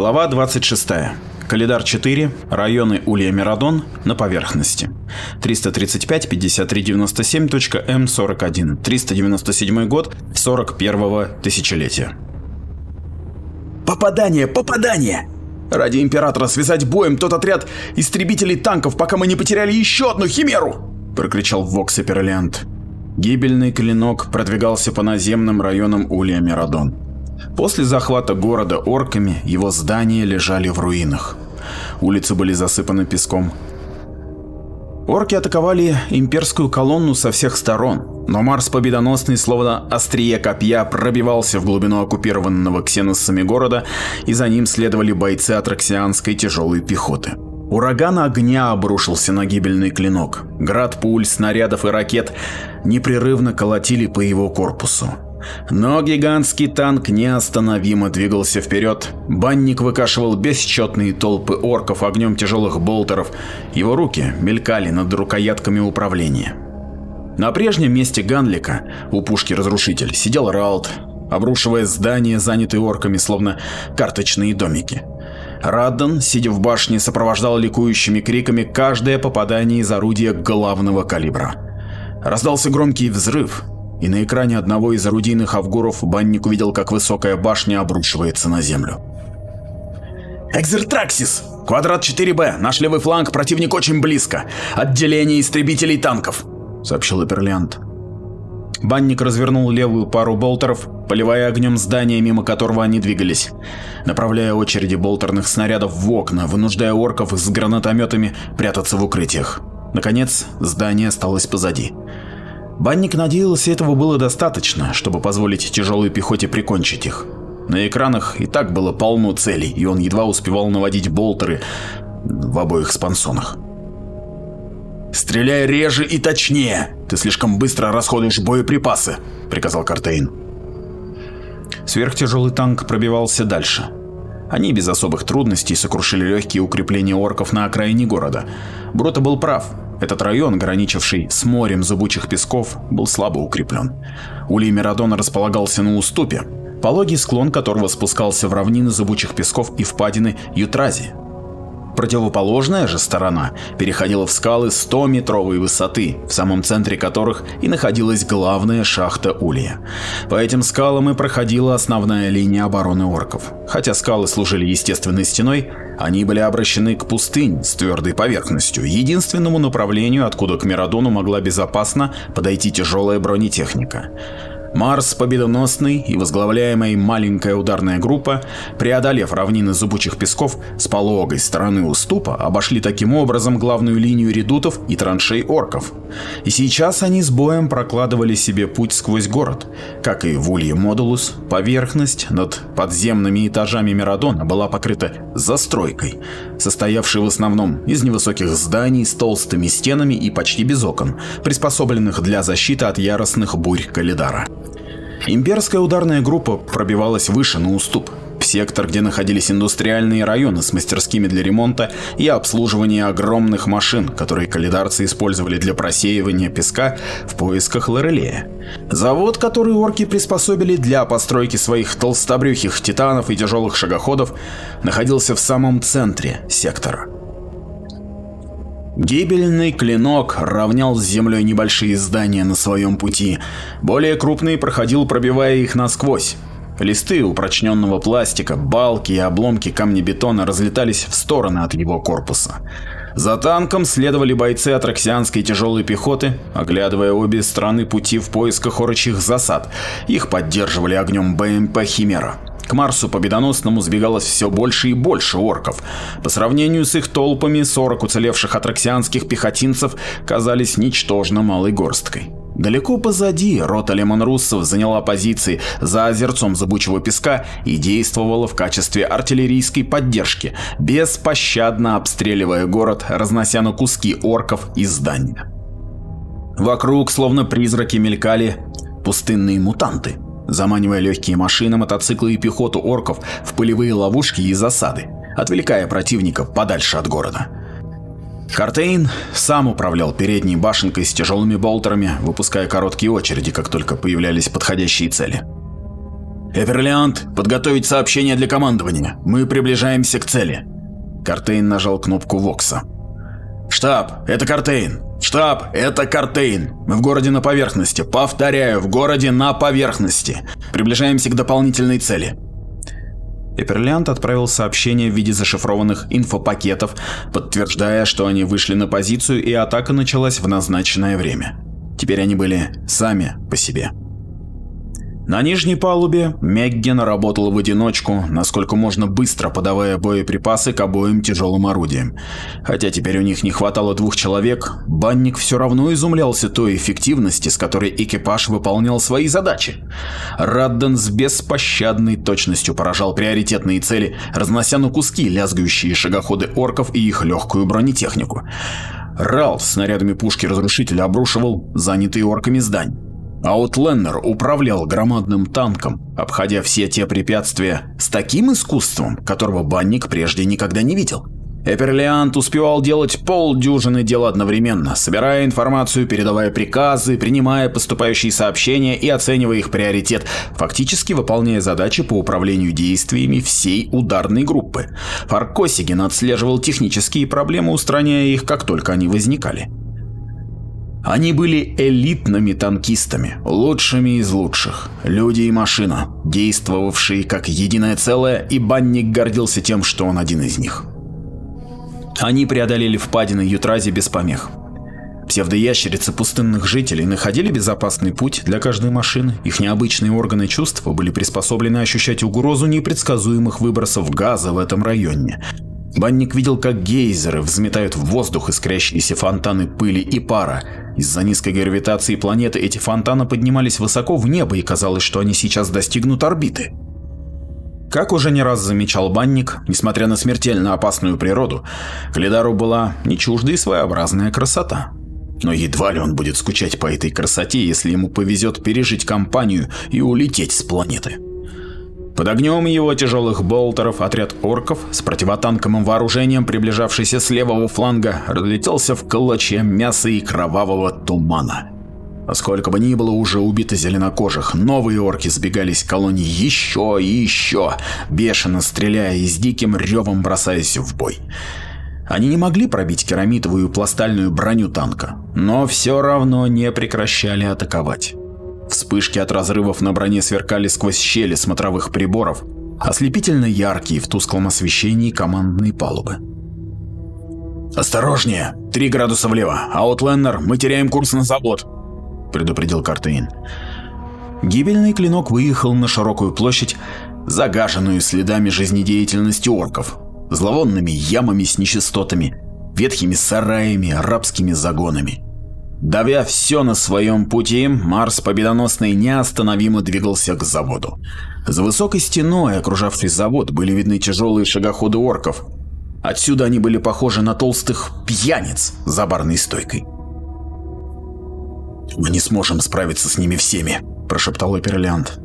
Глава 26. Калидар 4. Районы Улья-Мирадон на поверхности. 335-5397.М41. 397 год 41-го тысячелетия. Попадание! Попадание! Ради Императора связать боем тот отряд истребителей танков, пока мы не потеряли еще одну химеру! Прокричал Вокс Эперлиант. Гибельный клинок продвигался по наземным районам Улья-Мирадон. После захвата города орками его здания лежали в руинах. Улицы были засыпаны песком. Орки атаковали имперскую колонну со всех сторон, но Марс победоносный, словно острие копья, пробивался в глубину оккупированного ксеносами города, и за ним следовали бойцы атраксианской тяжелой пехоты. Ураган огня обрушился на гибельный клинок. Град пуль, снарядов и ракет непрерывно колотили по его корпусу. Но гигантский танк неостановимо двигался вперед. Банник выкашивал бесчетные толпы орков огнем тяжелых болтеров. Его руки мелькали над рукоятками управления. На прежнем месте Ганлика, у пушки-разрушитель, сидел Раут, обрушивая здания, занятые орками, словно карточные домики. Раддан, сидя в башне, сопровождал ликующими криками каждое попадание из орудия главного калибра. Раздался громкий взрыв, и на экране одного из орудийных авгуров банник увидел, как высокая башня обрушивается на землю. «Экзертраксис! Квадрат 4Б! Наш левый фланг, противник очень близко! Отделение истребителей танков!» — сообщил Эперлиант. Банник развернул левую пару болтеров, поливая огнем здание, мимо которого они двигались, направляя очереди болтерных снарядов в окна, вынуждая орков с гранатометами прятаться в укрытиях. Наконец, здание осталось позади. Банник надеялся, этого было достаточно, чтобы позволить тяжелой пехоте прикончить их. На экранах и так было полно целей, и он едва успевал наводить болтеры в обоих спансонах. «Стреляй реже и точнее! Ты слишком быстро расходуешь боеприпасы!» — приказал Картейн. Сверхтяжелый танк пробивался дальше. Они без особых трудностей сокрушили легкие укрепления орков на окраине города. Брота был прав. Этот район, граничивший с морем зыбучих песков, был слабо укреплен. Улей Мирадона располагался на уступе, пологий склон которого спускался в равнины зыбучих песков и впадины Ютрази, Противоположная же сторона переходила в скалы 100-метровой высоты, в самом центре которых и находилась главная шахта Улья. По этим скалам и проходила основная линия обороны орков. Хотя скалы служили естественной стеной, они были обращены к пустынь с твердой поверхностью, единственному направлению, откуда к Мирадону могла безопасно подойти тяжелая бронетехника. Марс победоносный и возглавляемая маленькая ударная группа, преодолев равнины зубучих песков с пологой стороны уступа, обошли таким образом главную линию редутов и траншей орков. И сейчас они с боем прокладывали себе путь сквозь город. Как и в Улье Модулус, поверхность над подземными этажами Мирадона была покрыта застройкой, состоявшей в основном из невысоких зданий с толстыми стенами и почти без окон, приспособленных для защиты от яростных бурь Калидара. Имперская ударная группа пробивалась выше на уступ, в сектор, где находились индустриальные районы с мастерскими для ремонта и обслуживания огромных машин, которые калидарцы использовали для просеивания песка в поисках Лорелея. Завод, который орки приспособили для постройки своих толстобрюхих титанов и тяжелых шагоходов, находился в самом центре сектора. Гибельный клинок равнял с землей небольшие здания на своем пути, более крупный проходил, пробивая их насквозь. Листы упрочненного пластика, балки и обломки камнебетона разлетались в стороны от его корпуса. За танком следовали бойцы атраксианской тяжелой пехоты, оглядывая обе стороны пути в поисках орочих засад. Их поддерживали огнем БМП «Химера». К Марсу победоносному сбегалось все больше и больше орков. По сравнению с их толпами, 40 уцелевших атраксианских пехотинцев казались ничтожно малой горсткой. Далеко позади рота лемонруссов заняла позиции за озерцом зыбучего песка и действовала в качестве артиллерийской поддержки, беспощадно обстреливая город, разнося на куски орков и здания. Вокруг, словно призраки, мелькали пустынные мутанты заманивая легкие машины, мотоциклы и пехоту орков в пылевые ловушки и засады, отвлекая противников подальше от города. Картейн сам управлял передней башенкой с тяжелыми болтерами, выпуская короткие очереди, как только появлялись подходящие цели. «Эверлиант, подготовить сообщение для командования. Мы приближаемся к цели». Картейн нажал кнопку Вокса. «Штаб, это Картейн! Штаб, это Картейн! Мы в городе на поверхности. Повторяю, в городе на поверхности. Приближаемся к дополнительной цели». Эперлиант отправил сообщение в виде зашифрованных инфопакетов, подтверждая, что они вышли на позицию и атака началась в назначенное время. Теперь они были сами по себе. На нижней палубе Мегген работал в одиночку, насколько можно быстро подавая боеприпасы к обоим тяжелым орудиям. Хотя теперь у них не хватало двух человек, банник все равно изумлялся той эффективности, с которой экипаж выполнял свои задачи. Радден с беспощадной точностью поражал приоритетные цели, разнося на куски лязгающие шагоходы орков и их легкую бронетехнику. Рал снарядами пушки разрушителя обрушивал занятые орками здания. Аутленнер управлял громадным танком, обходя все те препятствия с таким искусством, которого банник прежде никогда не видел. Эперлиант успевал делать полдюжины дел одновременно, собирая информацию, передавая приказы, принимая поступающие сообщения и оценивая их приоритет, фактически выполняя задачи по управлению действиями всей ударной группы. Фаркосиген отслеживал технические проблемы, устраняя их, как только они возникали. Они были элитными танкистами, лучшими из лучших. Люди и машина, действовавшие как единое целое, и банник гордился тем, что он один из них. Они преодолели впадины Ютрази без помех. Псевдоящерицы пустынных жителей находили безопасный путь для каждой машины, их необычные органы чувства были приспособлены ощущать угрозу непредсказуемых выбросов газа в этом районе, Банник видел, как гейзеры взметают в воздух искрящиеся фонтаны пыли и пара. Из-за низкой гравитации планеты эти фонтаны поднимались высоко в небо и казалось, что они сейчас достигнут орбиты. Как уже не раз замечал Банник, несмотря на смертельно опасную природу, Калидару была не чужда и своеобразная красота. Но едва ли он будет скучать по этой красоте, если ему повезет пережить кампанию и улететь с планеты. Под огнем его тяжелых болтеров отряд орков с противотанковым вооружением, приближавшийся с левого фланга, разлетелся в клочья мяса и кровавого тумана. А сколько бы ни было уже убито зеленокожих, новые орки сбегались к колонии еще и еще, бешено стреляя и с диким ревом бросаясь в бой. Они не могли пробить керамитовую пластальную броню танка, но все равно не прекращали атаковать. Вспышки от разрывов на броне сверкали сквозь щели смотровых приборов, ослепительно яркие в тусклом освещении командной палубы. «Осторожнее! Три градуса влево! Аутленнер, мы теряем курс на завод!» – предупредил Картейн. Гибельный клинок выехал на широкую площадь, загаженную следами жизнедеятельности орков, зловонными ямами с нечистотами, ветхими сараями, арабскими загонами. Давя все на своем пути, Марс победоносный неостановимо двигался к заводу. За высокой стеной, окружавшей завод, были видны тяжелые шагоходы орков. Отсюда они были похожи на толстых пьяниц за барной стойкой. «Мы не сможем справиться с ними всеми», – прошептал Эперлиант.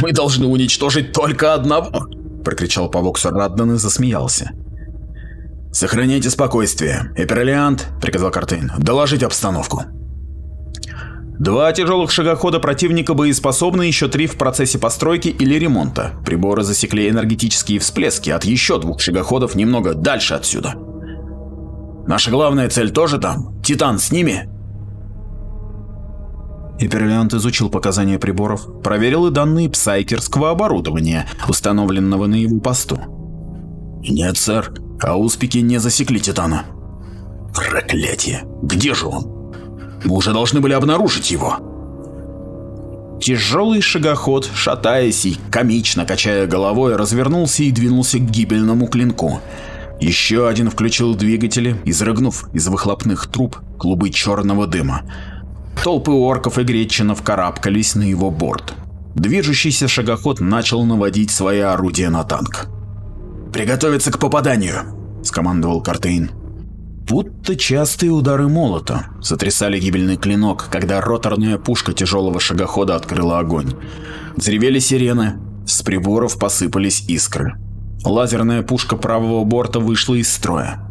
«Мы должны уничтожить только одного!» – прокричал Павоксер Раддан и засмеялся. «Сохраняйте спокойствие. Эперлиант», — приказал Картейн, — «доложить обстановку». Два тяжелых шагохода противника боеспособны, еще три в процессе постройки или ремонта. Приборы засекли энергетические всплески от еще двух шагоходов немного дальше отсюда. Наша главная цель тоже там? Титан с ними? Эперлиант изучил показания приборов, проверил и данные псайкерского оборудования, установленного на его посту. «Нет, сэр», а успехи не засекли Титана. Проклятие! Где же он? Мы уже должны были обнаружить его. Тяжелый шагоход, шатаясь и комично качая головой, развернулся и двинулся к гибельному клинку. Еще один включил двигатели, изрыгнув из выхлопных труб клубы черного дыма. Толпы орков и гречинов карабкались на его борт. Движущийся шагоход начал наводить свои орудия на танк. «Приготовиться к попаданию!» – скомандовал Картейн. Будто частые удары молота сотрясали гибельный клинок, когда роторная пушка тяжелого шагохода открыла огонь. Взревели сирены, с приборов посыпались искры. Лазерная пушка правого борта вышла из строя.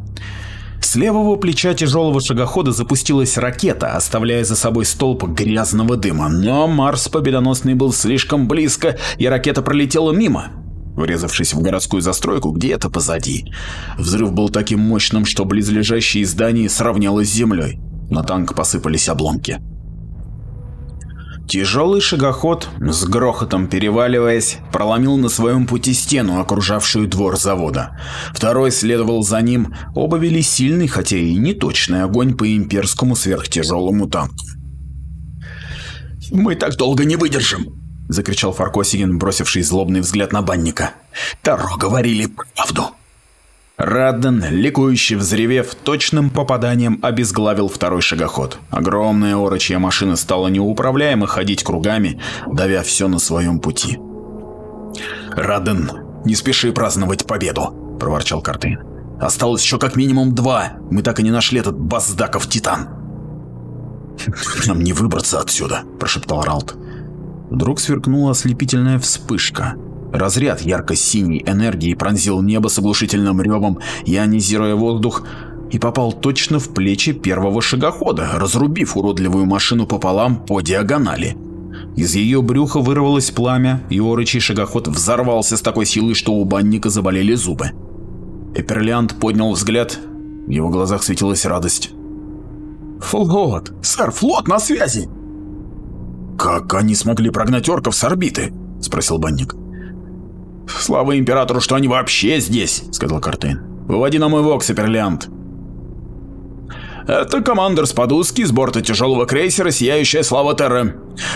С левого плеча тяжелого шагохода запустилась ракета, оставляя за собой столб грязного дыма, но Марс победоносный был слишком близко, и ракета пролетела мимо, врезавшись в городскую застройку где-то позади. Взрыв был таким мощным, что близлежащие здания сравнялось с землей. На танк посыпались обломки. Тяжелый шагоход, с грохотом переваливаясь, проломил на своем пути стену, окружавшую двор завода. Второй следовал за ним, оба вели сильный, хотя и неточный огонь по имперскому сверхтяжелому танку. «Мы так долго не выдержим!» – закричал Фаркосигин, бросивший злобный взгляд на банника. «Таро говорили правду!» Радден, ликующе взревев, точным попаданием обезглавил второй шагоход. Огромная орочья машина стала неуправляемо ходить кругами, давя все на своем пути. «Радден, не спеши праздновать победу!» – проворчал Картейн. «Осталось еще как минимум два. Мы так и не нашли этот Баздаков Титан». «Нам не выбраться отсюда», – прошептал Ралт. Вдруг сверкнула ослепительная вспышка. Разряд ярко-синей энергии пронзил небо с оглушительным ревом, ионизируя воздух, и попал точно в плечи первого шагохода, разрубив уродливую машину пополам по диагонали. Из ее брюха вырвалось пламя, и орочий шагоход взорвался с такой силой, что у банника заболели зубы. Эперлиант поднял взгляд, в его глазах светилась радость. «Флот! Сэр, флот на связи!» «Как они смогли прогнать орков с орбиты?» – спросил банник. «Слава Императору, что они вообще здесь!» — сказал Картейн. «Выводи мой вокс, Эперлиант!» «Это командир Спадуски с борта тяжелого крейсера «Сияющая слава Терры».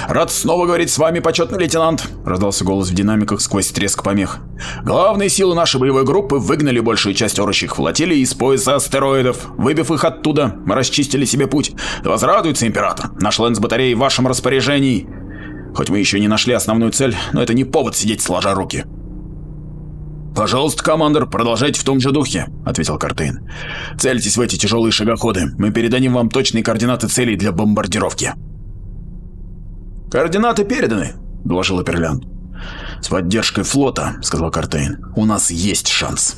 Рад снова говорить с вами, почетный лейтенант», — раздался голос в динамиках сквозь треск помех. «Главные силы нашей боевой группы выгнали большую часть орущих флотилий из пояса астероидов. Выбив их оттуда, мы расчистили себе путь. Возрадуется Император. Наш лэнс-батареи в вашем распоряжении. Хоть мы еще не нашли основную цель, но это не повод сидеть сложа руки». «Пожалуйста, командор, продолжайте в том же духе», — ответил Картейн. «Цельтесь в эти тяжелые шагоходы. Мы передадим вам точные координаты целей для бомбардировки». «Координаты переданы», — доложил Эперлян. «С поддержкой флота», — сказал Картейн, — «у нас есть шанс».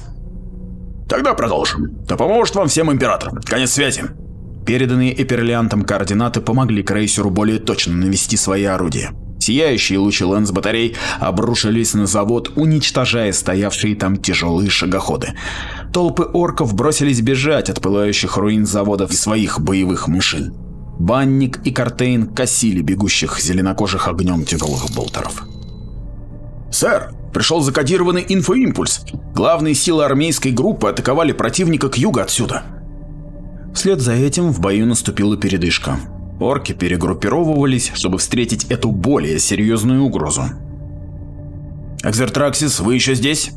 «Тогда продолжим. Да поможет вам всем Император. Конец связи». Переданные Эперлиантом координаты помогли крейсеру более точно навести свои орудия. Сияющие лучи лэнс-батарей обрушились на завод, уничтожая стоявшие там тяжелые шагоходы. Толпы орков бросились бежать от пылающих руин заводов и своих боевых машин. Банник и Картейн косили бегущих зеленокожих огнем тяжелых болтеров. «Сэр, пришел закодированный инфоимпульс. Главные силы армейской группы атаковали противника к югу отсюда». Вслед за этим в бою наступила передышка. Орки перегруппировывались, чтобы встретить эту более серьезную угрозу. «Экзертраксис, вы еще здесь?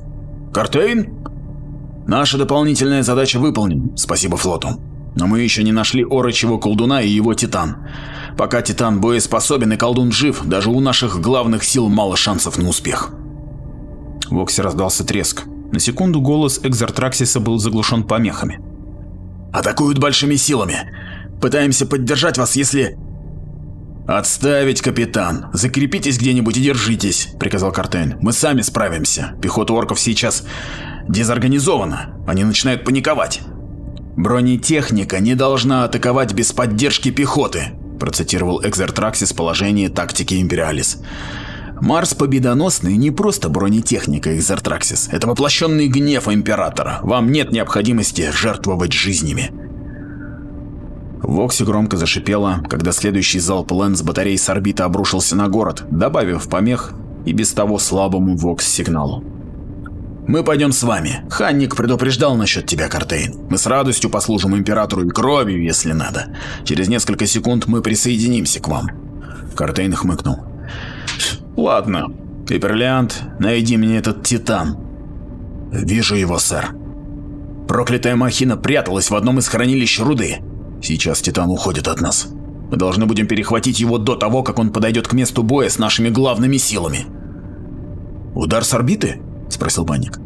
Картейн?» «Наша дополнительная задача выполнена, спасибо флоту. Но мы еще не нашли Орочего колдуна и его Титан. Пока Титан боеспособен и колдун жив, даже у наших главных сил мало шансов на успех». В Оксе раздался треск. На секунду голос Экзертраксиса был заглушен помехами. «Атакуют большими силами. Пытаемся поддержать вас, если...» «Отставить, капитан! Закрепитесь где-нибудь и держитесь!» – приказал Картейн. «Мы сами справимся. Пехота орков сейчас дезорганизована. Они начинают паниковать». «Бронетехника не должна атаковать без поддержки пехоты», – процитировал Экзертраксис положение тактики Империалис. Марс победоносный не просто бронетехника Экзертраксис, это воплощенный гнев Императора. Вам нет необходимости жертвовать жизнями. В Оксе громко зашипело, когда следующий залп Лэнс батареи с орбиты обрушился на город, добавив помех и без того слабому Вокс-сигналу. «Мы пойдем с вами. Ханник предупреждал насчет тебя, Картейн. Мы с радостью послужим Императору и кровью, если надо. Через несколько секунд мы присоединимся к вам». Картейн хмыкнул. «Ладно. Пеперлиант, найди мне этот Титан». «Вижу его, сэр». Проклятая махина пряталась в одном из хранилищ руды. Сейчас Титан уходит от нас. Мы должны будем перехватить его до того, как он подойдет к месту боя с нашими главными силами. «Удар с орбиты?» – спросил Банник.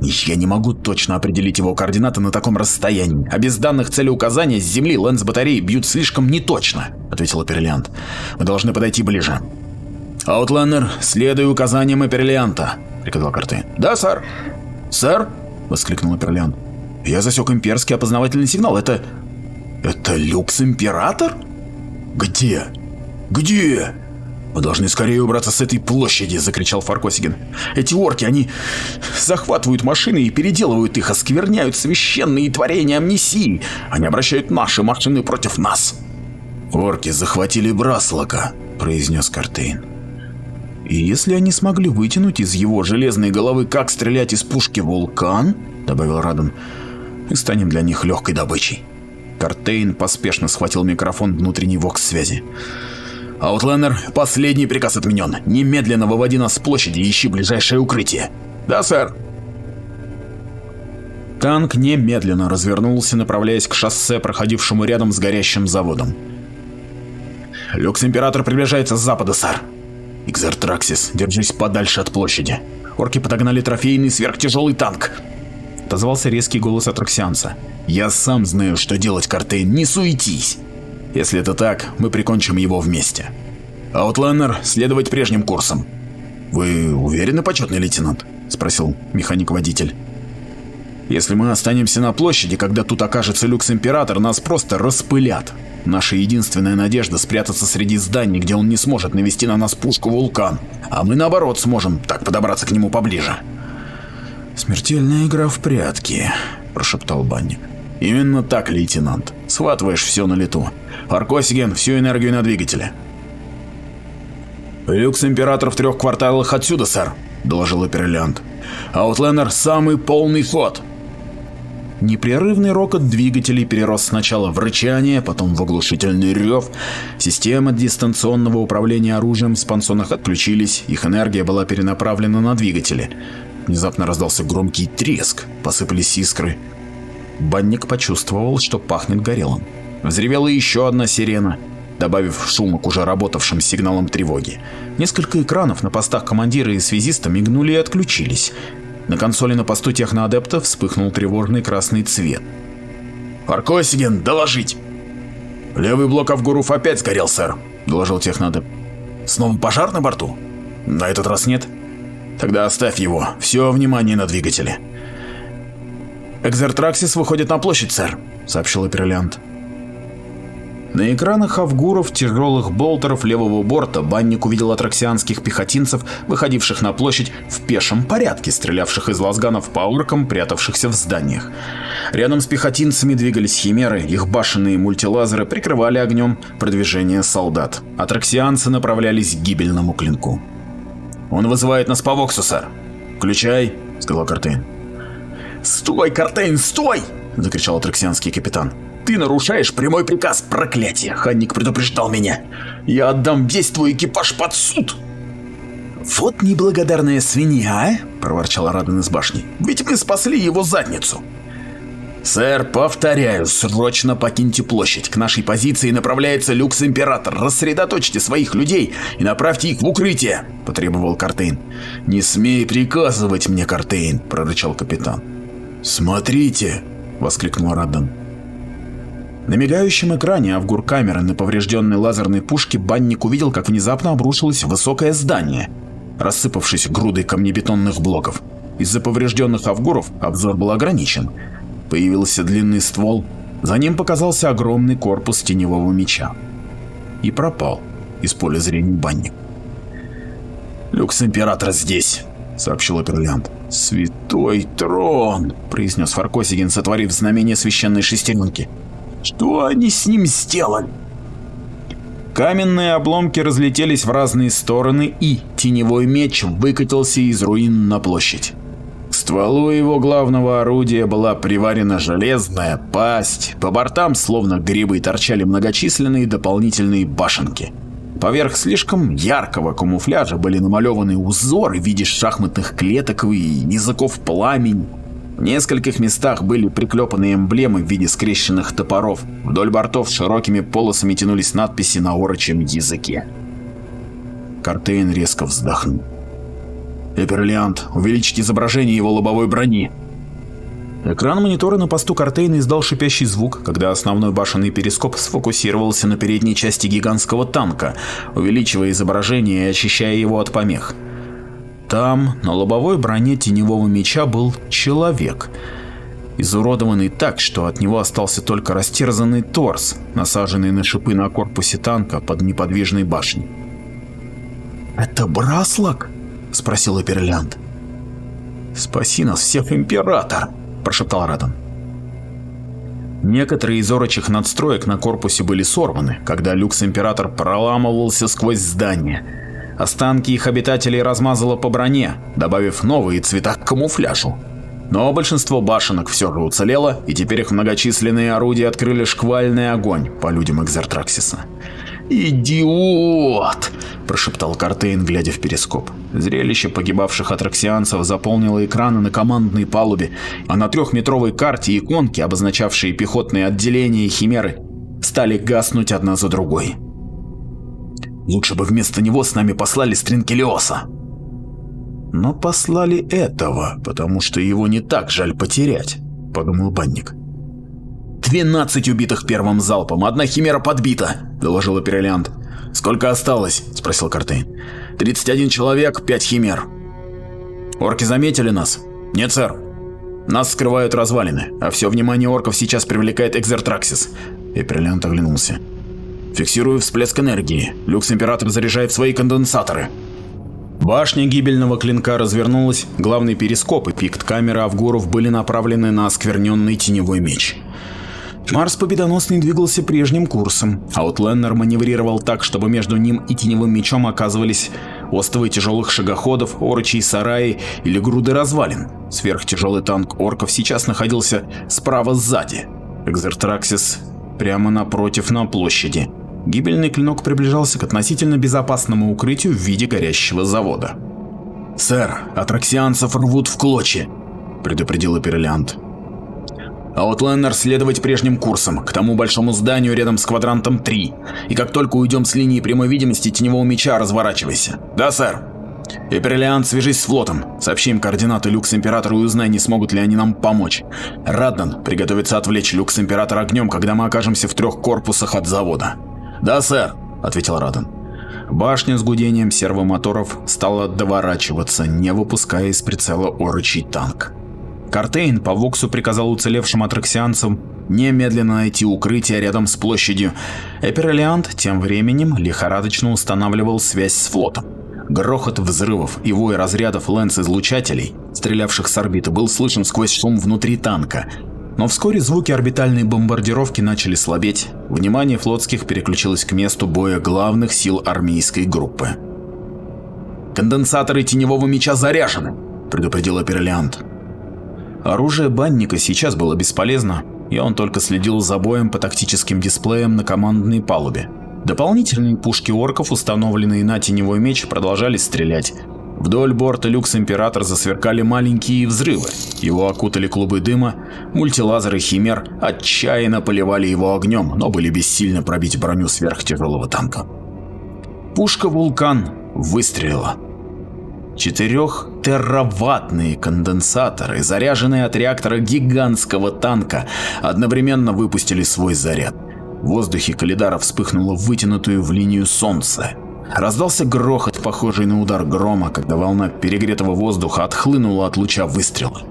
«Я не могу точно определить его координаты на таком расстоянии, а без данных целеуказания с Земли лэнс-батареи бьют слишком неточно», – ответил Эперлиант. «Мы должны подойти ближе». «Аутлендер, следуй указаниям Эперлианта», – приказал Картейн. «Да, сэр». «Сэр?» – воскликнул Эперлиант. Я засек имперский опознавательный сигнал. Это... Это люкс-император? Где? Где? «Мы должны скорее убраться с этой площади!» – закричал Фаркосигин. «Эти орки, они захватывают машины и переделывают их, оскверняют священные творения амнисии. Они обращают наши машины против нас!» «Орки захватили Браслока», – произнес Картейн. «И если они смогли вытянуть из его железной головы, как стрелять из пушки «Вулкан», – добавил Радан, – мы станем для них легкой добычей». Картейн поспешно схватил микрофон внутренней вокс-связи. Аутлендер, последний приказ отменен. Немедленно выводи нас с площади и ищи ближайшее укрытие. Да, сэр. Танк немедленно развернулся, направляясь к шоссе, проходившему рядом с горящим заводом. Люкс-император приближается с запада, сэр. Икзертраксис, держись подальше от площади. Орки подогнали трофейный сверхтяжелый танк. Отозвался резкий голос атраксианца. Я сам знаю, что делать, Картейн, не суетись. Если это так, мы прикончим его вместе. Аутлайнер следовать прежним курсом. Вы уверены, почетный лейтенант? Спросил механик-водитель. Если мы останемся на площади, когда тут окажется люкс-император, нас просто распылят. Наша единственная надежда спрятаться среди зданий, где он не сможет навести на нас пушку вулкан, а мы наоборот сможем так подобраться к нему поближе. Смертельная игра в прятки, прошептал банник. Именно так, лейтенант. Схватываешь все на лету. Аркосиген, всю энергию на двигателе. «Люкс-император в трех кварталах отсюда, сэр», — доложил Эперлянт. «Аутлендер — самый полный ход». Непрерывный рокот двигателей перерос сначала в рычание, потом в оглушительный рев. Системы дистанционного управления оружием в спансонах отключились, их энергия была перенаправлена на двигатели. Внезапно раздался громкий треск, посыпались искры. Банник почувствовал, что пахнет горелым. Взревела еще одна сирена, добавив шума к уже работавшим сигналам тревоги. Несколько экранов на постах командира и связиста мигнули и отключились. На консоли на посту техноадепта вспыхнул тревожный красный цвет. «Аркосиген, доложить!» «Левый блок Авгуров опять сгорел, сэр», — доложил техноадепт. «Снова пожар на борту?» «На этот раз нет». «Тогда оставь его. Все внимание на двигателе». «Экзертраксис выходит на площадь, сэр», — сообщил Эперлянт. На экранах Авгуров тяжелых болтеров левого борта банник увидел атраксианских пехотинцев, выходивших на площадь в пешем порядке, стрелявших из лазганов по уркам, прятавшихся в зданиях. Рядом с пехотинцами двигались химеры, их башенные мультилазеры прикрывали огнем продвижение солдат. Атраксианцы направлялись к гибельному клинку. «Он вызывает нас по Воксу, сэр!» «Включай!» — сказал Картейн. «Стой, Картейн, стой!» — закричал атраксианский капитан. Ты нарушаешь прямой приказ, проклятие. Ханник предупреждал меня. Я отдам весь твой экипаж под суд. Вот неблагодарная свинья, а? проворчал Раден из башни. Ведь мы спасли его задницу. Сэр, повторяю, срочно покиньте площадь. К нашей позиции направляется люкс-император. Рассредоточьте своих людей и направьте их в укрытие, потребовал Картейн. Не смей приказывать мне, Картейн, прорычал капитан. Смотрите, воскликнул Раден. На мигающем экране авгур-камеры на поврежденной лазерной пушке банник увидел, как внезапно обрушилось высокое здание, рассыпавшись грудой камнебетонных блоков. Из-за поврежденных авгуров обзор был ограничен. Появился длинный ствол, за ним показался огромный корпус теневого меча. И пропал из поля зрения банник. «Люкс Императора здесь», — сообщил Аперлянт. «Святой трон!» — произнес Фаркосигин, сотворив знамение священной шестеренки. Что они с ним сделали? Каменные обломки разлетелись в разные стороны, и теневой меч выкатился из руин на площадь. Стволу его главного орудия была приварена железная пасть, по бортам словно грибы торчали многочисленные дополнительные башенки. Поверх слишком яркого камуфляжа были намалеваны узоры в виде шахматных клеток и языков пламени, в нескольких местах были приклепаны эмблемы в виде скрещенных топоров. Вдоль бортов широкими полосами тянулись надписи на орочем языке. Картейн резко вздохнул. «Эперлиант, увеличить изображение его лобовой брони!» Экран монитора на посту Картейна издал шипящий звук, когда основной башенный перископ сфокусировался на передней части гигантского танка, увеличивая изображение и очищая его от помех. Там, на лобовой броне теневого меча, был человек. изуродованный так, что от него остался только растерзанный торс, насаженный на шипы на корпусе танка под неподвижной башней. «Это Браслок?» – спросил Эперлянд. «Спаси нас всех, Император!» – прошептал Радан. Некоторые из орочих надстроек на корпусе были сорваны, когда люкс-император проламывался сквозь здание. Останки их обитателей размазало по броне, добавив новые цвета к камуфляжу. Но большинство башенок все же уцелело, и теперь их многочисленные орудия открыли шквальный огонь по людям Экзертраксиса. «Идиот!» – прошептал Картейн, глядя в перископ. Зрелище погибавших атраксианцев заполнило экраны на командной палубе, а на трехметровой карте иконки, обозначавшие пехотные отделения и химеры, стали гаснуть одна за другой. «Лучше бы вместо него с нами послали Стринкелиоса», но послали этого, потому что его не так жаль потерять, подумал банник. «Двенадцать убитых первым залпом, одна химера подбита», – доложил Эпирелиант. «Сколько осталось?» – спросил Картейн. «Тридцать один человек, пять химер». «Орки заметили нас?» «Нет, сэр. Нас скрывают развалины, а все внимание орков сейчас привлекает Экзертраксис». Эпирелиант оглянулся. «Фиксирую всплеск энергии. Люкс-император заряжает свои конденсаторы». Башня гибельного клинка развернулась, главный перископ и пикт камеры Авгуров были направлены на оскверненный теневой меч. Марс победоносный двигался прежним курсом, а Outlander маневрировал так, чтобы между ним и теневым мечом оказывались остовы тяжелых шагоходов, орочи сараи или груды развалин. Сверхтяжелый танк орков сейчас находился справа сзади. Экзертраксис прямо напротив на площади. Гибельный клинок приближался к относительно безопасному укрытию в виде горящего завода. «Сэр, атраксианцев рвут в клочья», — предупредил Эперлиант. «Аутлендер следовать прежним курсом, к тому большому зданию рядом с квадрантом 3, и как только уйдем с линии прямой видимости теневого меча, разворачивайся. Да, сэр?» «Эперлиант, свяжись с флотом, сообщи им координаты Люкс-Императора и узнай, не смогут ли они нам помочь. Раднан, приготовиться отвлечь Люкс-Императора огнем, когда мы окажемся в трех корпусах от завода». «Да, сэр», — ответил Радан. Башня с гудением сервомоторов стала доворачиваться, не выпуская из прицела орочий танк. Картейн по Воксу приказал уцелевшим атраксианцам немедленно найти укрытие рядом с площадью. Эперлиант тем временем лихорадочно устанавливал связь с флотом. Грохот взрывов и вой разрядов лэнс-излучателей, стрелявших с орбиты, был слышен сквозь шум внутри танка, но вскоре звуки орбитальной бомбардировки начали слабеть, внимание флотских переключилось к месту боя главных сил армейской группы. «Конденсаторы теневого меча заряжены», — предупредил Аперлиант. Оружие банника сейчас было бесполезно, и он только следил за боем по тактическим дисплеям на командной палубе. Дополнительные пушки орков, установленные на теневой меч, продолжали стрелять, Вдоль борта люкс Император засверкали маленькие взрывы, его окутали клубы дыма, мультилазеры Химер отчаянно поливали его огнем, но были бессильны пробить броню сверхтяжелого танка. Пушка «Вулкан» выстрелила. Четырех-тераваттные конденсаторы, заряженные от реактора гигантского танка, одновременно выпустили свой заряд. В воздухе Калидара вспыхнуло вытянутую в линию солнце. Раздался грохот, похожий на удар грома, когда волна перегретого воздуха отхлынула от луча выстрела.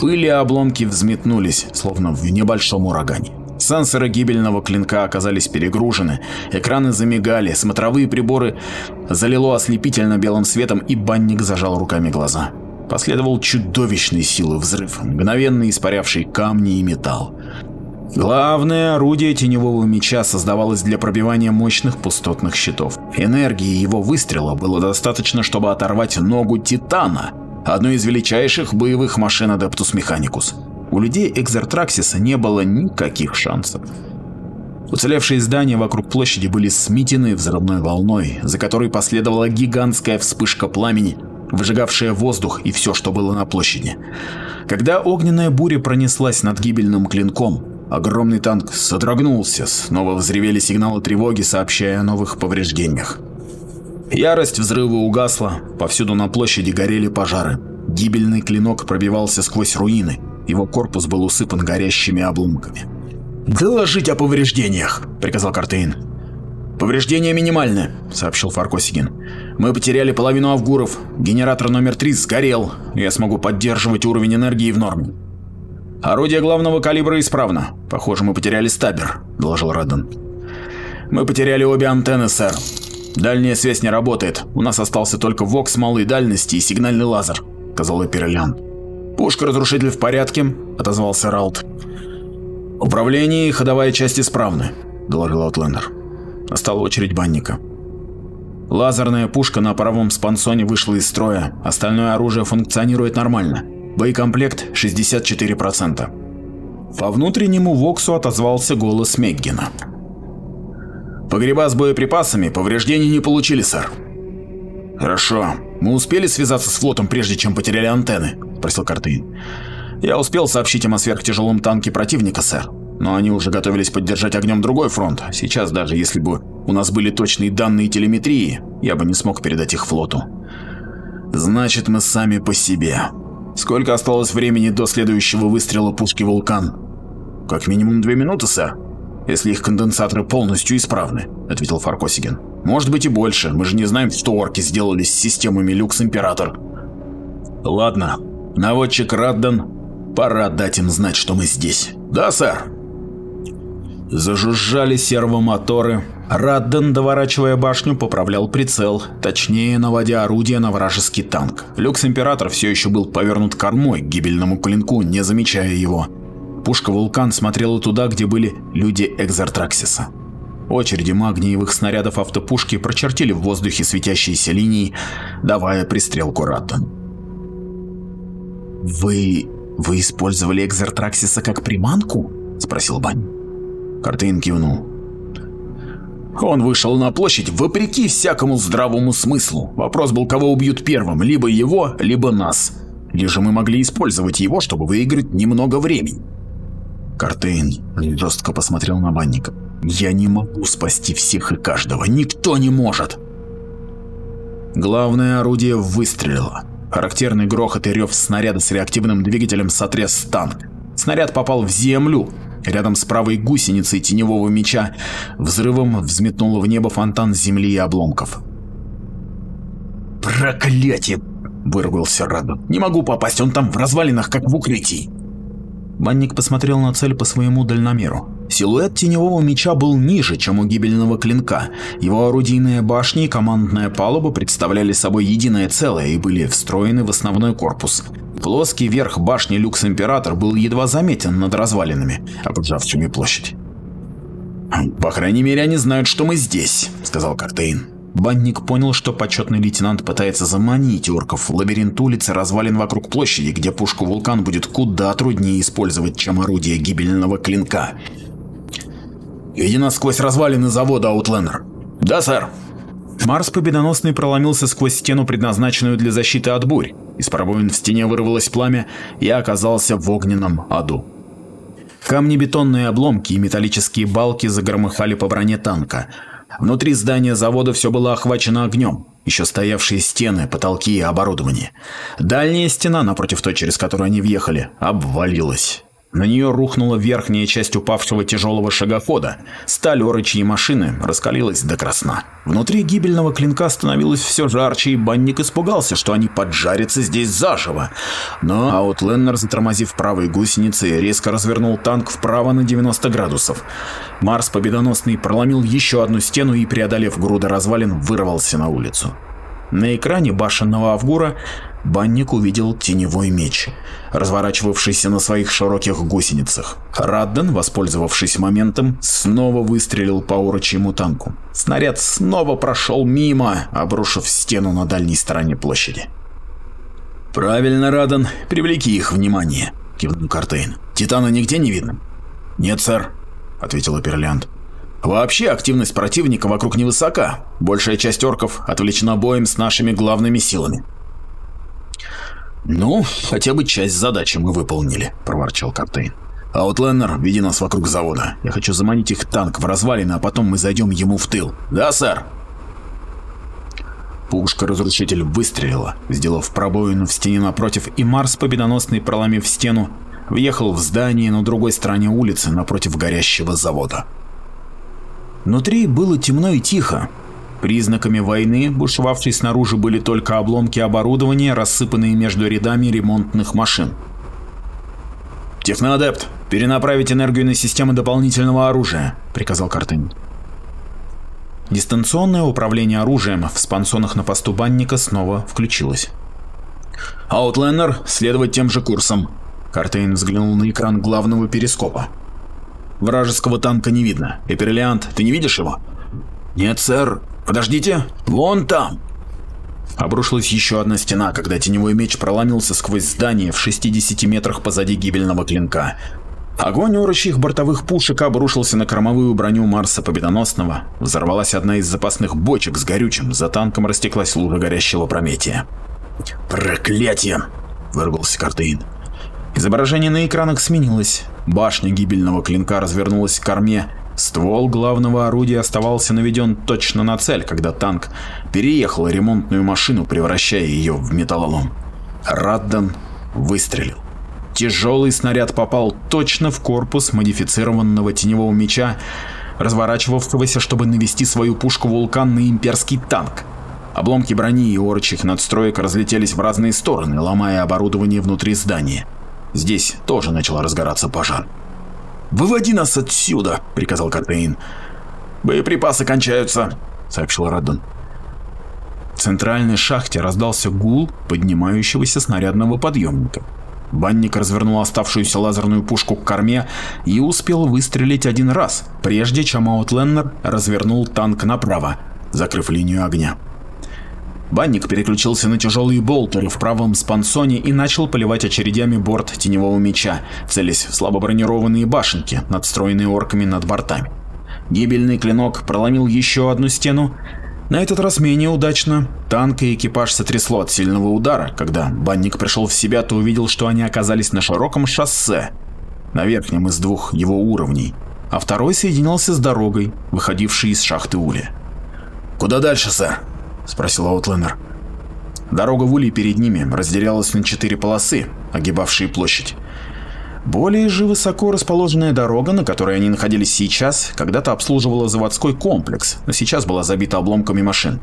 Пыли и обломки взметнулись, словно в небольшом урагане. Сенсоры гибельного клинка оказались перегружены, экраны замигали, смотровые приборы залило ослепительно белым светом, и банник зажал руками глаза. Последовал чудовищный силы взрыв, мгновенно испарявший камни и металл. Главное орудие теневого меча создавалось для пробивания мощных пустотных щитов. Энергии его выстрела было достаточно, чтобы оторвать ногу Титана, одной из величайших боевых машин Adeptus Mechanicus. У людей Экзертраксиса не было никаких шансов. Уцелевшие здания вокруг площади были сметены взрывной волной, за которой последовала гигантская вспышка пламени, выжигавшая воздух и все, что было на площади. Когда огненная буря пронеслась над гибельным клинком, Огромный танк содрогнулся, снова взревели сигналы тревоги, сообщая о новых повреждениях. Ярость взрыва угасла, повсюду на площади горели пожары. Гибельный клинок пробивался сквозь руины, его корпус был усыпан горящими обломками. «Доложить о повреждениях!» – приказал Картейн. «Повреждения минимальны», — сообщил Фаркосигин. «Мы потеряли половину авгуров. Генератор номер три сгорел. Я смогу поддерживать уровень энергии в норме». Орудие главного калибра исправно. Похоже, мы потеряли стабер, доложил Радден. Мы потеряли обе антенны, сэр. Дальняя связь не работает. У нас остался только ВОКС малой дальности и сигнальный лазер, сказал Эпирелян. Пушка-разрушитель в порядке, отозвался Раут. Управление и ходовая часть исправны, доложил Аутлендер. Настала очередь банника. Лазерная пушка на паровом спансоне вышла из строя, остальное оружие функционирует нормально. Боекомплект 64%. По внутреннему Воксу отозвался голос Меггина. Погреба с боеприпасами повреждений не получили, сэр. Хорошо. Мы успели связаться с флотом, прежде чем потеряли антенны? Спросил Картейн. Я успел сообщить им о сверхтяжелом танке противника, сэр. Но они уже готовились поддержать огнем другой фронт. Сейчас даже если бы у нас были точные данные телеметрии, я бы не смог передать их флоту. Значит, мы сами по себе. Сколько осталось времени до следующего выстрела пушки «Вулкан»? Как минимум две минуты, сэр если их конденсаторы полностью исправны», — ответил Фаркосиген. «Может быть и больше, мы же не знаем, что орки сделали с системами Люкс Император». «Ладно, наводчик Раддан, пора дать им знать, что мы здесь». «Да, сэр». Зажужжали сервомоторы. Радден, доворачивая башню, поправлял прицел, точнее наводя орудие на вражеский танк. Люкс-император все еще был повернут кормой к гибельному клинку, не замечая его пушка «Вулкан» смотрела туда, где были люди Экзартраксиса. Очереди магниевых снарядов автопушки прочертили в воздухе светящиеся линии, давая пристрелку Раттон. «Вы... вы использовали Экзартраксиса как приманку?» – спросил Бань. Картейн кивнул. Он вышел на площадь вопреки всякому здравому смыслу. Вопрос был, кого убьют первым, либо его, либо нас. Же мы могли использовать его, чтобы выиграть немного времени. Картейн жестко посмотрел на банника. «Я не могу спасти всех и каждого. Никто не может!» Главное орудие выстрелило. Характерный грохот и рев снаряда с реактивным двигателем сотряс танк. Снаряд попал в землю. Рядом с правой гусеницей теневого меча взрывом взметнуло в небо фонтан земли и обломков. «Проклятие!» – выругался Радо. «Не могу попасть, он там в развалинах, как в укрытии!» Банник посмотрел на цель по своему дальномеру. Силуэт теневого меча был ниже, чем у гибельного клинка. Его орудийные башни и командная палуба представляли собой единое целое и были встроены в основной корпус. Плоский верх башни Люкс Император был едва заметен над развалинами, окружав всю площадь. «По крайней мере, они знают, что мы здесь», — сказал Картейн. Банник понял, что почетный лейтенант пытается заманить орков в лабиринт улиц и развалин вокруг площади, где пушку «Вулкан» будет куда труднее использовать, чем орудие гибельного клинка. «Веди нас сквозь развалины завода, Аутлендер». «Да, сэр». Марс победоносный проломился сквозь стену, предназначенную для защиты от бурь. Из пробоин в стене вырвалось пламя и оказался в огненном аду. Камни бетонные обломки и металлические балки загромыхали по броне танка. Внутри здания завода все было охвачено огнем, еще стоявшие стены, потолки и оборудование. Дальняя стена, напротив той, через которую они въехали, обвалилась. На нее рухнула верхняя часть упавшего тяжелого шагохода. Сталь орочьей машины раскалилась до красна. Внутри гибельного клинка становилось все жарче, и банник испугался, что они поджарятся здесь заживо. Но Аутленнер, затормозив правой гусеницей, резко развернул танк вправо на 90 градусов. Марс победоносный проломил еще одну стену и, преодолев груды развалин, вырвался на улицу. На экране башенного Авгура банник увидел теневой меч, разворачивавшийся на своих широких гусеницах. Радден, воспользовавшись моментом, снова выстрелил по урочьему танку. Снаряд снова прошел мимо, обрушив стену на дальней стороне площади. «Правильно, Радден, привлеки их внимание», — кивнул Картейн. «Титана нигде не видно?» «Нет, сэр», — ответил Эперлянт. Вообще активность противника вокруг невысока. Большая часть орков отвлечена боем с нашими главными силами. «Ну, хотя бы часть задачи мы выполнили», – проворчал капитан. «Аутленнер, веди нас вокруг завода. Я хочу заманить их танк в развалины, а потом мы зайдем ему в тыл. Да, сэр?» Пушка-разрушитель выстрелила, сделав пробоину в стене напротив, и Марс, победоносный проломив стену, въехал в здание на другой стороне улицы напротив горящего завода. Внутри было темно и тихо. Признаками войны, бушевавшей снаружи, были только обломки оборудования, рассыпанные между рядами ремонтных машин. «Техноадепт, перенаправить энергию на системы дополнительного оружия», — приказал Картын. Дистанционное управление оружием в спансонах на посту банника снова включилось. «Аутлендер, следовать тем же курсом». Картейн взглянул на экран главного перископа. «Вражеского танка не видно. Эперлиант, ты не видишь его?» «Нет, сэр. Подождите. Вон там!» Обрушилась еще одна стена, когда теневой меч проломился сквозь здание в 60 метрах позади гибельного клинка. Огонь орочьих бортовых пушек обрушился на кормовую броню Марса Победоносного. Взорвалась одна из запасных бочек с горючим, за танком растеклась лужа горящего прометия. «Проклятие!» – выругался Картеин. Изображение на экранах сменилось. Башня гибельного клинка развернулась к корме. Ствол главного орудия оставался наведен точно на цель, когда танк переехал ремонтную машину, превращая ее в металлолом. Раддан выстрелил. Тяжелый снаряд попал точно в корпус модифицированного теневого меча, разворачивавшегося, чтобы навести свою пушку вулкан на имперский танк. Обломки брони и орочих надстроек разлетелись в разные стороны, ломая оборудование внутри здания. Здесь тоже начал разгораться пожар. «Выводи нас отсюда!» — приказал Картейн. «Боеприпасы кончаются», — сообщил Раддон. В центральной шахте раздался гул поднимающегося снарядного подъемника. Банник развернул оставшуюся лазерную пушку к корме и успел выстрелить один раз, прежде чем Аутленнер развернул танк направо, закрыв линию огня. Банник переключился на тяжелые болтеры в правом спансоне и начал поливать очередями борт теневого меча, целясь в слабо бронированные башенки, надстроенные орками над бортами. Гибельный клинок проломил еще одну стену, на этот раз менее удачно. Танк и экипаж сотрясло от сильного удара. Когда банник пришел в себя, то увидел, что они оказались на широком шоссе, на верхнем из двух его уровней, а второй соединялся с дорогой, выходившей из шахты Ули. «Куда дальше, сэр?» – спросил Аутленер. Дорога в Ули перед ними разделялась на четыре полосы, огибавшие площадь. Более же высоко расположенная дорога, на которой они находились сейчас, когда-то обслуживала заводской комплекс, но сейчас была забита обломками машин.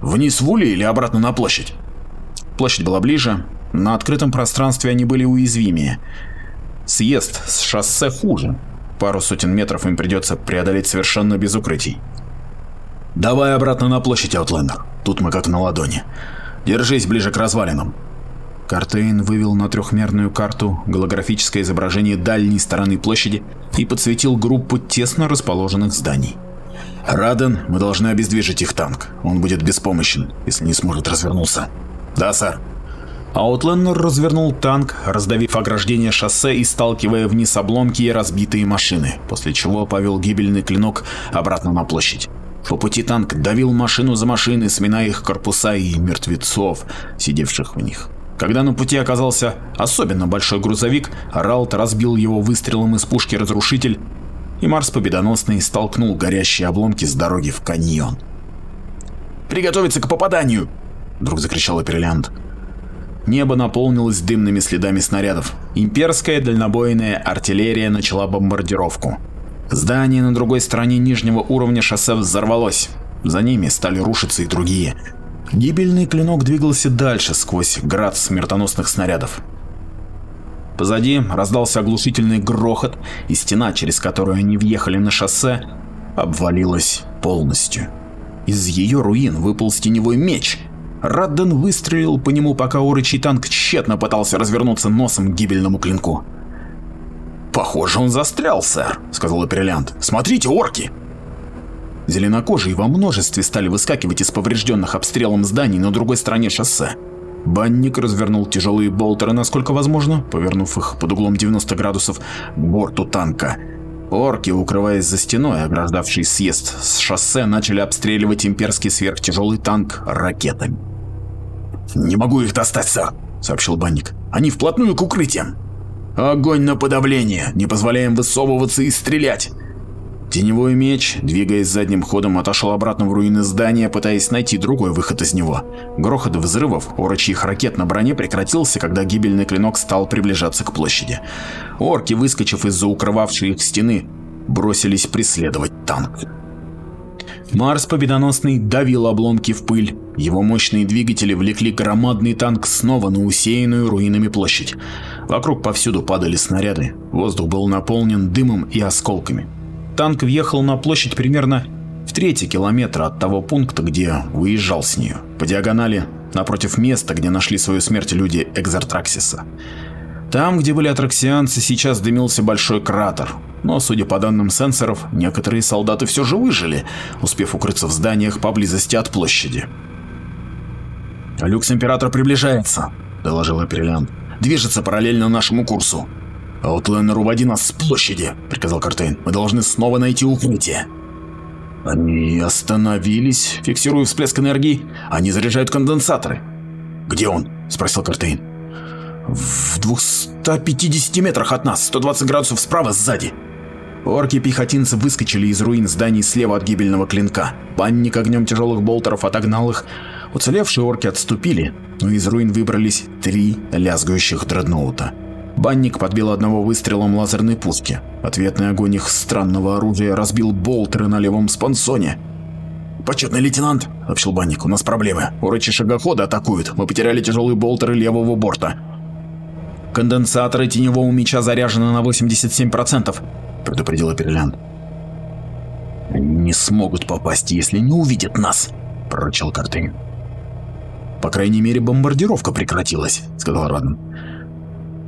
Вниз в Ули или обратно на площадь? Площадь была ближе, на открытом пространстве они были уязвимее. Съезд с шоссе хуже. Пару сотен метров им придется преодолеть совершенно без укрытий. «Давай обратно на площадь, Аутлендер. Тут мы как на ладони. Держись ближе к развалинам. Картейн вывел на трехмерную карту голографическое изображение дальней стороны площади и подсветил группу тесно расположенных зданий. «Раден, мы должны обездвижить их танк. Он будет беспомощен, если не сможет развернуться». «Да, сэр». Аутленнер развернул танк, раздавив ограждение шоссе и сталкивая вниз обломки и разбитые машины, после чего повел гибельный клинок обратно на площадь. По пути танк давил машину за машиной, сминая их корпуса и мертвецов, сидевших в них. Когда на пути оказался особенно большой грузовик, Ралт разбил его выстрелом из пушки разрушитель, и Марс победоносный столкнул горящие обломки с дороги в каньон. «Приготовиться к попаданию!» — вдруг закричал Эперлиант. Небо наполнилось дымными следами снарядов. Имперская дальнобойная артиллерия начала бомбардировку. Здание на другой стороне нижнего уровня шоссе взорвалось. За ними стали рушиться и другие. Гибельный клинок двигался дальше сквозь град смертоносных снарядов. Позади раздался оглушительный грохот, и стена, через которую они въехали на шоссе, обвалилась полностью. Из ее руин выпал теневой меч. Радден выстрелил по нему, пока урычий танк тщетно пытался развернуться носом к гибельному клинку. «Похоже, он застрял, сэр», — сказал Эперлиант. «Смотрите, орки!» Зеленокожие во множестве стали выскакивать из поврежденных обстрелом зданий на другой стороне шоссе. Банник развернул тяжелые болтеры насколько возможно, повернув их под углом 90 градусов к борту танка. Орки, укрываясь за стеной, ограждавший съезд с шоссе, начали обстреливать имперский сверхтяжелый танк ракетами. «Не могу их достать, сэр», — сообщил Банник. «Они вплотную к укрытиям. Огонь на подавление, не позволяем высовываться и стрелять. Теневой меч, двигаясь задним ходом, отошел обратно в руины здания, пытаясь найти другой выход из него. Грохот взрывов орочьих ракет на броне прекратился, когда гибельный клинок стал приближаться к площади. Орки, выскочив из-за укрывавшей их стены, бросились преследовать танк. Марс победоносный давил обломки в пыль. Его мощные двигатели влекли громадный танк снова на усеянную руинами площадь. Вокруг повсюду падали снаряды, воздух был наполнен дымом и осколками. Танк въехал на площадь примерно в третий километра от того пункта, где уезжал с нее, по диагонали напротив места, где нашли свою смерть люди Экзартраксиса. Там, где были атраксианцы, сейчас дымился большой кратер, но, судя по данным сенсоров, некоторые солдаты все же выжили, успев укрыться в зданиях поблизости от площади. «Люкс Император приближается», — доложил Аперелян. «Движется параллельно нашему курсу». «Аутлайнер, уводи нас с площади», — приказал Картейн. «Мы должны снова найти укрытие». Они остановились, фиксируя всплеск энергии. Они заряжают конденсаторы. «Где он?» – спросил Картейн. «В 250 метрах от нас, 120 градусов справа сзади». Орки-пехотинцы выскочили из руин зданий слева от гибельного клинка. Банник огнем тяжелых болтеров отогнал их. Уцелевшие орки отступили, но из руин выбрались три лязгающих дредноута. Банник подбил одного выстрелом лазерной пушки. Ответный огонь их странного оружия разбил болтеры на левом спансоне. «Почетный лейтенант», — сообщил Банник, — «у нас проблемы. Урочи шагохода атакуют. Мы потеряли тяжелые болтеры левого борта». «Конденсаторы теневого меча заряжены на 87%, — предупредил Эперлян. «Они не смогут попасть, если не увидят нас», — прорычал Картын. «По крайней мере, бомбардировка прекратилась», — сказал Раден.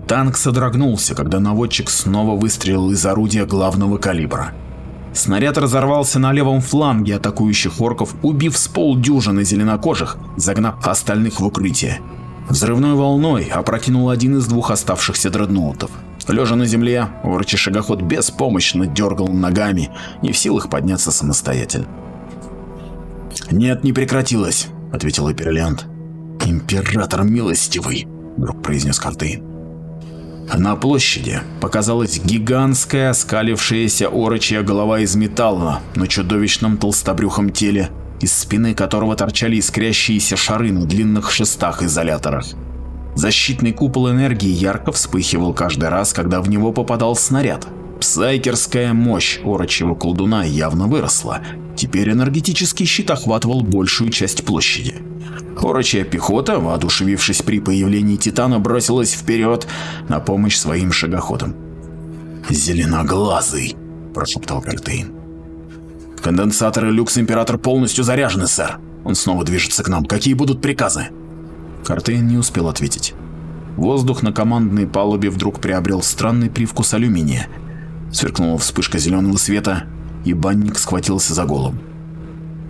Танк содрогнулся, когда наводчик снова выстрелил из орудия главного калибра. Снаряд разорвался на левом фланге атакующих орков, убив с полдюжины зеленокожих, загнав остальных в укрытие. Взрывной волной опрокинул один из двух оставшихся дредноутов. Лежа на земле, орчий шагоход беспомощно дергал ногами, не в силах подняться самостоятельно. «Нет, не прекратилось», — ответил Эперлиант. «Император милостивый», — вдруг произнес Картейн. На площади показалась гигантская оскалившаяся орочья голова из металла на чудовищном толстобрюхом теле, из спины которого торчали искрящиеся шары на длинных шестах-изоляторах. Защитный купол энергии ярко вспыхивал каждый раз, когда в него попадал снаряд. Псайкерская мощь орочьего колдуна явно выросла. Теперь энергетический щит охватывал большую часть площади. Орочья пехота, воодушевившись при появлении Титана, бросилась вперед на помощь своим шагоходам. «Зеленоглазый!» – прошептал Картейн. «Конденсаторы Люкс Император полностью заряжены, сэр. Он снова движется к нам. Какие будут приказы?» Картейн не успел ответить. Воздух на командной палубе вдруг приобрел странный привкус алюминия. Сверкнула вспышка зеленого света, и банник схватился за голову.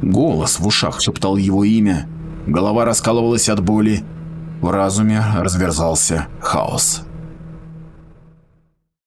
Голос в ушах шептал его имя, Голова раскалывалась от боли, в разуме разверзался хаос.